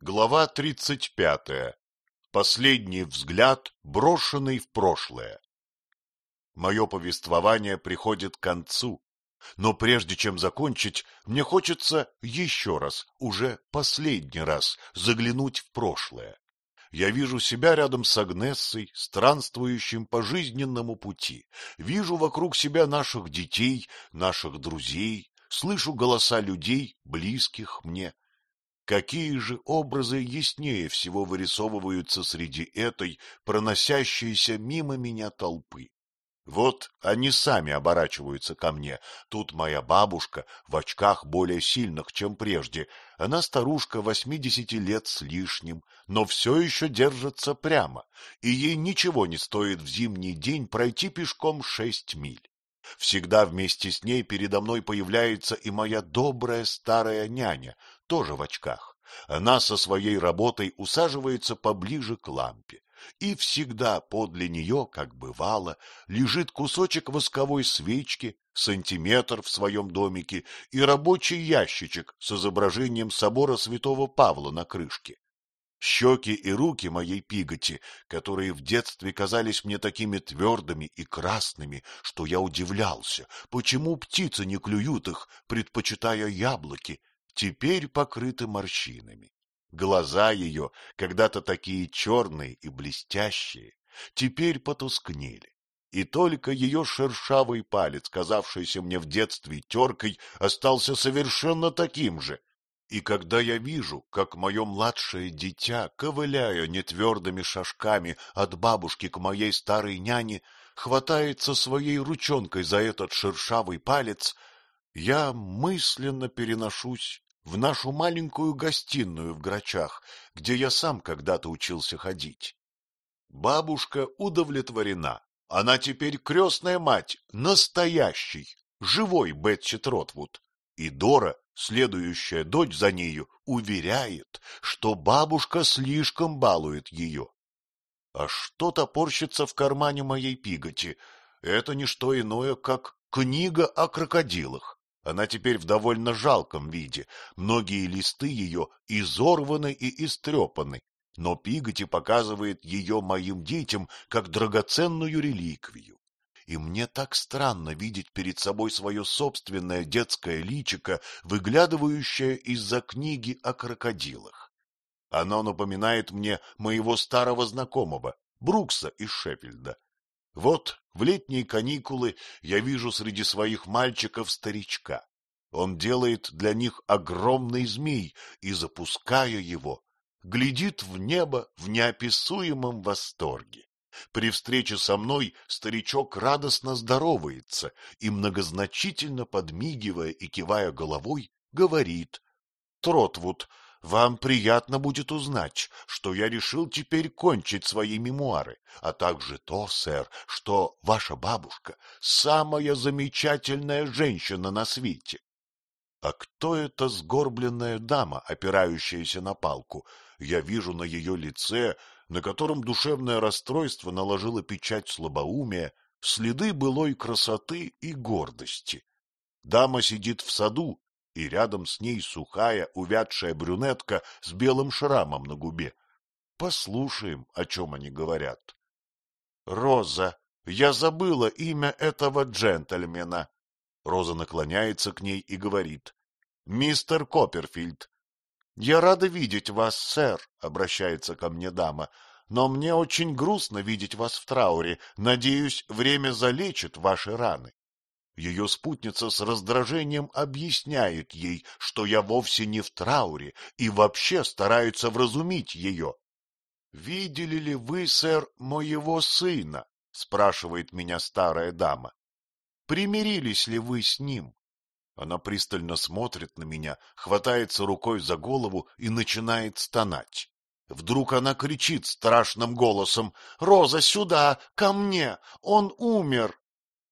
Глава тридцать пятая. Последний взгляд, брошенный в прошлое. Мое повествование приходит к концу, но прежде чем закончить, мне хочется еще раз, уже последний раз, заглянуть в прошлое. Я вижу себя рядом с Агнессой, странствующим по жизненному пути. Вижу вокруг себя наших детей, наших друзей, слышу голоса людей, близких мне. Какие же образы яснее всего вырисовываются среди этой проносящейся мимо меня толпы? Вот они сами оборачиваются ко мне. Тут моя бабушка в очках более сильных, чем прежде. Она старушка восьмидесяти лет с лишним, но все еще держится прямо, и ей ничего не стоит в зимний день пройти пешком шесть миль. Всегда вместе с ней передо мной появляется и моя добрая старая няня, тоже в очках. Она со своей работой усаживается поближе к лампе и всегда подле нее, как бывало, лежит кусочек восковой свечки, сантиметр в своем домике и рабочий ящичек с изображением собора святого Павла на крышке. Щеки и руки моей пиготи, которые в детстве казались мне такими твердыми и красными, что я удивлялся, почему птицы не клюют их, предпочитая яблоки, теперь покрыты морщинами. Глаза ее, когда-то такие черные и блестящие, теперь потускнели. И только ее шершавый палец, казавшийся мне в детстве теркой, остался совершенно таким же. И когда я вижу, как мое младшее дитя, ковыляя нетвердыми шажками от бабушки к моей старой няне, хватается своей ручонкой за этот шершавый палец, я мысленно переношусь в нашу маленькую гостиную в Грачах, где я сам когда-то учился ходить. Бабушка удовлетворена. Она теперь крестная мать, настоящий, живой Бетчет Ротвуд. И Дора, следующая дочь за нею, уверяет, что бабушка слишком балует ее. А что топорщится в кармане моей пиготи? Это не что иное, как книга о крокодилах. Она теперь в довольно жалком виде, многие листы ее изорваны и истрепаны, но Пиготи показывает ее моим детям как драгоценную реликвию. И мне так странно видеть перед собой свое собственное детское личико, выглядывающее из-за книги о крокодилах. Оно напоминает мне моего старого знакомого, Брукса из Шеффильда. Вот в летние каникулы я вижу среди своих мальчиков старичка. Он делает для них огромный змей и, запуская его, глядит в небо в неописуемом восторге. При встрече со мной старичок радостно здоровается и, многозначительно подмигивая и кивая головой, говорит — Тротвуд, вам приятно будет узнать, что я решил теперь кончить свои мемуары, а также то, сэр, что ваша бабушка — самая замечательная женщина на свете. А кто эта сгорбленная дама, опирающаяся на палку? Я вижу на ее лице, на котором душевное расстройство наложило печать слабоумия, следы былой красоты и гордости. Дама сидит в саду, и рядом с ней сухая, увядшая брюнетка с белым шрамом на губе. Послушаем, о чем они говорят. — Роза, я забыла имя этого джентльмена. Роза наклоняется к ней и говорит. — Мистер Копперфильд. — Я рада видеть вас, сэр, — обращается ко мне дама, — но мне очень грустно видеть вас в трауре. Надеюсь, время залечит ваши раны. Ее спутница с раздражением объясняет ей, что я вовсе не в трауре, и вообще старается вразумить ее. — Видели ли вы, сэр, моего сына? — спрашивает меня старая дама. — Примирились ли вы с ним? Она пристально смотрит на меня, хватается рукой за голову и начинает стонать. Вдруг она кричит страшным голосом «Роза, сюда! Ко мне! Он умер!»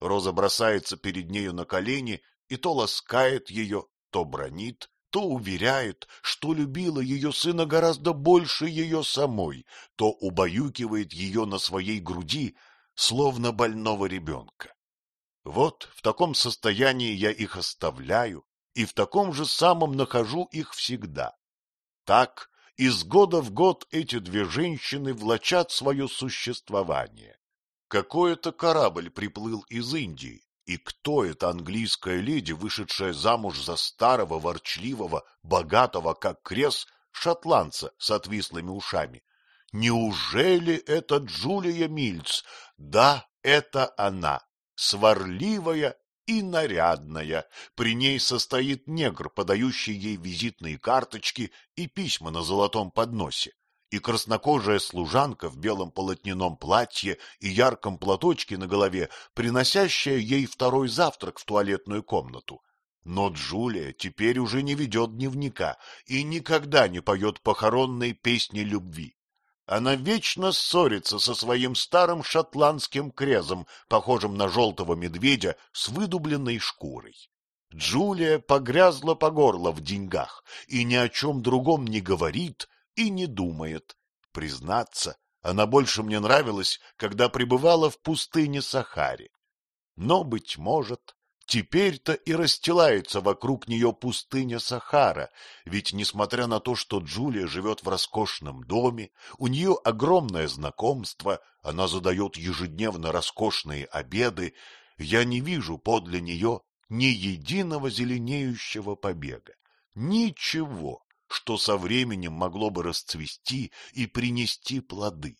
Роза бросается перед нею на колени и то ласкает ее, то бронит, то уверяет, что любила ее сына гораздо больше ее самой, то убаюкивает ее на своей груди, словно больного ребенка. Вот в таком состоянии я их оставляю, и в таком же самом нахожу их всегда. Так Из года в год эти две женщины влачат свое существование. Какой-то корабль приплыл из Индии, и кто эта английская леди, вышедшая замуж за старого, ворчливого, богатого, как крес, шотландца с отвислыми ушами? Неужели это Джулия Мильц? Да, это она, сварливая и нарядная. При ней состоит негр, подающий ей визитные карточки и письма на золотом подносе. И краснокожая служанка в белом полотняном платье и ярком платочке на голове, приносящая ей второй завтрак в туалетную комнату. Но Джулия теперь уже не ведет дневника и никогда не поет похоронной песни любви. Она вечно ссорится со своим старым шотландским крезом, похожим на желтого медведя с выдубленной шкурой. Джулия погрязла по горло в деньгах и ни о чем другом не говорит и не думает. Признаться, она больше мне нравилась, когда пребывала в пустыне Сахаре. Но, быть может, Теперь-то и расстилается вокруг нее пустыня Сахара, ведь, несмотря на то, что Джулия живет в роскошном доме, у нее огромное знакомство, она задает ежедневно роскошные обеды, я не вижу подле нее ни единого зеленеющего побега, ничего, что со временем могло бы расцвести и принести плоды.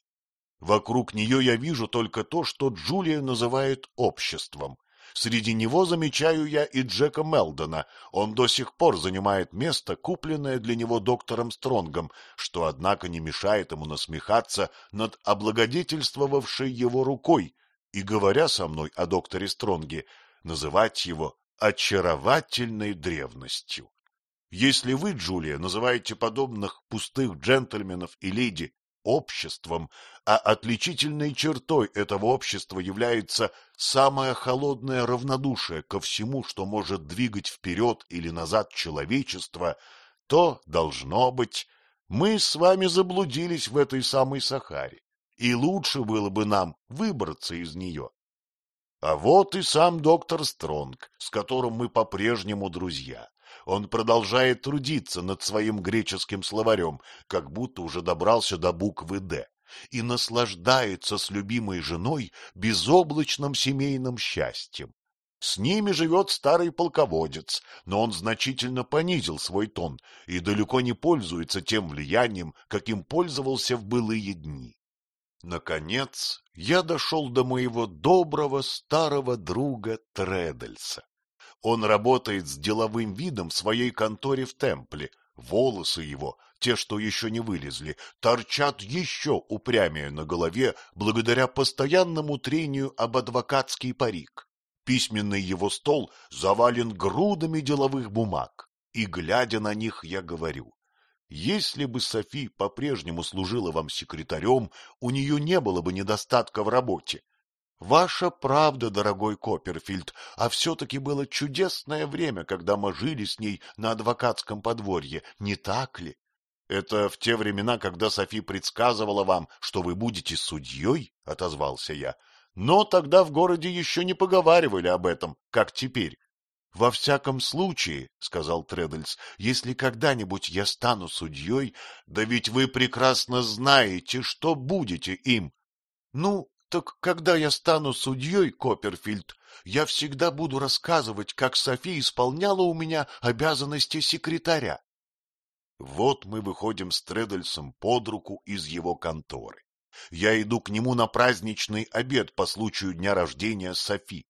Вокруг нее я вижу только то, что Джулия называет обществом, Среди него замечаю я и Джека Мелдона. Он до сих пор занимает место, купленное для него доктором Стронгом, что, однако, не мешает ему насмехаться над облагодетельствовавшей его рукой и, говоря со мной о докторе Стронге, называть его очаровательной древностью. Если вы, Джулия, называете подобных пустых джентльменов и леди обществом, а отличительной чертой этого общества является самое холодное равнодушие ко всему, что может двигать вперед или назад человечество, то, должно быть, мы с вами заблудились в этой самой Сахаре, и лучше было бы нам выбраться из нее. А вот и сам доктор Стронг, с которым мы по-прежнему друзья он продолжает трудиться над своим греческим словарем, как будто уже добрался до буквы «Д», и наслаждается с любимой женой безоблачным семейным счастьем. С ними живет старый полководец, но он значительно понизил свой тон и далеко не пользуется тем влиянием, каким пользовался в былые дни. Наконец, я дошел до моего доброго старого друга Тредельса. Он работает с деловым видом в своей конторе в Темпле. Волосы его, те, что еще не вылезли, торчат еще упрямее на голове благодаря постоянному трению об адвокатский парик. Письменный его стол завален грудами деловых бумаг, и, глядя на них, я говорю, если бы Софи по-прежнему служила вам секретарем, у нее не было бы недостатка в работе, Ваша правда, дорогой Копперфильд, а все-таки было чудесное время, когда мы жили с ней на адвокатском подворье, не так ли? Это в те времена, когда Софи предсказывала вам, что вы будете судьей, — отозвался я. Но тогда в городе еще не поговаривали об этом, как теперь. — Во всяком случае, — сказал Треддельс, — если когда-нибудь я стану судьей, да ведь вы прекрасно знаете, что будете им. Ну, так когда я стану судьей, Копперфильд, я всегда буду рассказывать, как София исполняла у меня обязанности секретаря. Вот мы выходим с Тредельсом под руку из его конторы. Я иду к нему на праздничный обед по случаю дня рождения Софи.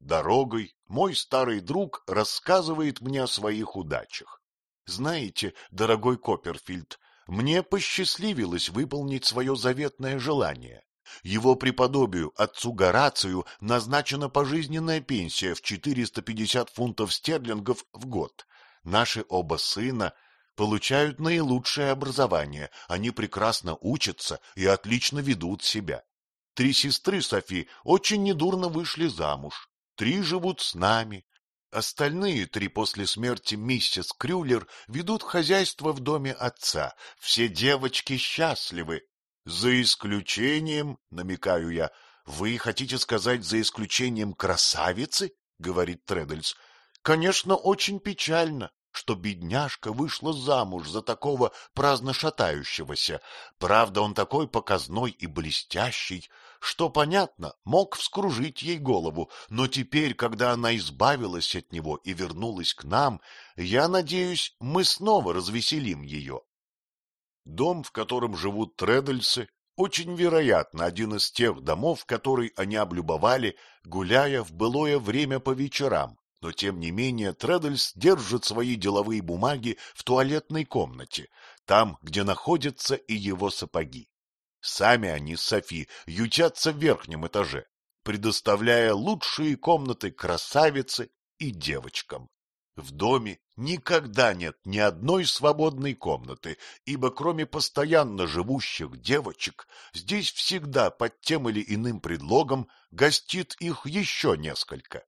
Дорогой мой старый друг рассказывает мне о своих удачах. Знаете, дорогой Копперфильд, мне посчастливилось выполнить свое заветное желание. Его преподобию, отцу Горацию, назначена пожизненная пенсия в 450 фунтов стерлингов в год. Наши оба сына получают наилучшее образование, они прекрасно учатся и отлично ведут себя. Три сестры Софи очень недурно вышли замуж, три живут с нами. Остальные три после смерти миссис Крюлер ведут хозяйство в доме отца. Все девочки счастливы, за исключением, намекаю я, вы хотите сказать за исключением красавицы? говорит Тредельс. Конечно, очень печально, что бедняжка вышла замуж за такого праздно шатающегося. Правда, он такой показной и блестящий, что, понятно, мог вскружить ей голову, но теперь, когда она избавилась от него и вернулась к нам, я надеюсь, мы снова развеселим ее. Дом, в котором живут Тредельсы, очень вероятно один из тех домов, который они облюбовали, гуляя в былое время по вечерам, но тем не менее Тредельс держит свои деловые бумаги в туалетной комнате, там, где находятся и его сапоги. Сами они с Софи ютятся в верхнем этаже, предоставляя лучшие комнаты красавице и девочкам. В доме никогда нет ни одной свободной комнаты, ибо кроме постоянно живущих девочек, здесь всегда под тем или иным предлогом гостит их еще несколько.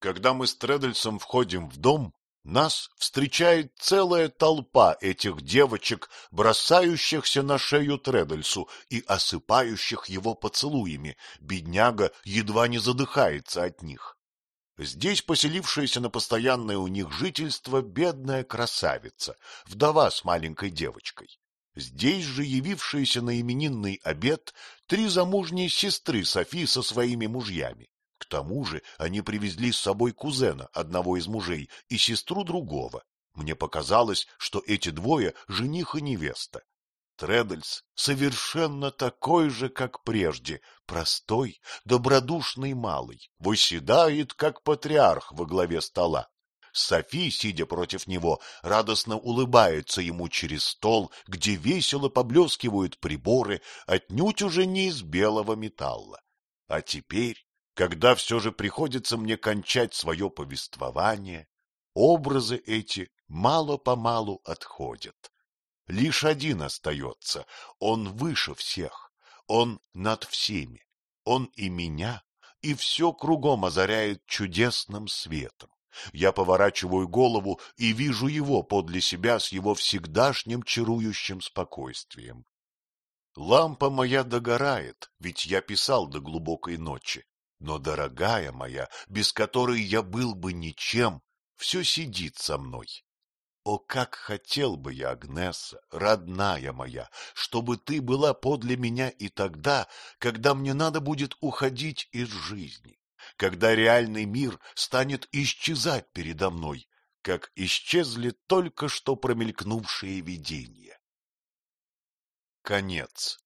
Когда мы с Тредельсом входим в дом, нас встречает целая толпа этих девочек, бросающихся на шею Тредельсу и осыпающих его поцелуями. Бедняга едва не задыхается от них. Здесь поселившаяся на постоянное у них жительство бедная красавица, вдова с маленькой девочкой. Здесь же явившиеся на именинный обед три замужние сестры Софи со своими мужьями. К тому же они привезли с собой кузена одного из мужей и сестру другого. Мне показалось, что эти двое — жених и невеста. Тредельс совершенно такой же, как прежде, простой, добродушный малый, выседает, как патриарх во главе стола. Софи, сидя против него, радостно улыбается ему через стол, где весело поблескивают приборы, отнюдь уже не из белого металла. А теперь когда все же приходится мне кончать свое повествование, образы эти мало-помалу отходят. Лишь один остается, он выше всех, он над всеми, он и меня, и все кругом озаряет чудесным светом. Я поворачиваю голову и вижу его подле себя с его всегдашним чарующим спокойствием. Лампа моя догорает, ведь я писал до глубокой ночи. Но, дорогая моя, без которой я был бы ничем, все сидит со мной. О, как хотел бы я, Агнеса, родная моя, чтобы ты была подле меня и тогда, когда мне надо будет уходить из жизни, когда реальный мир станет исчезать передо мной, как исчезли только что промелькнувшие видения. Конец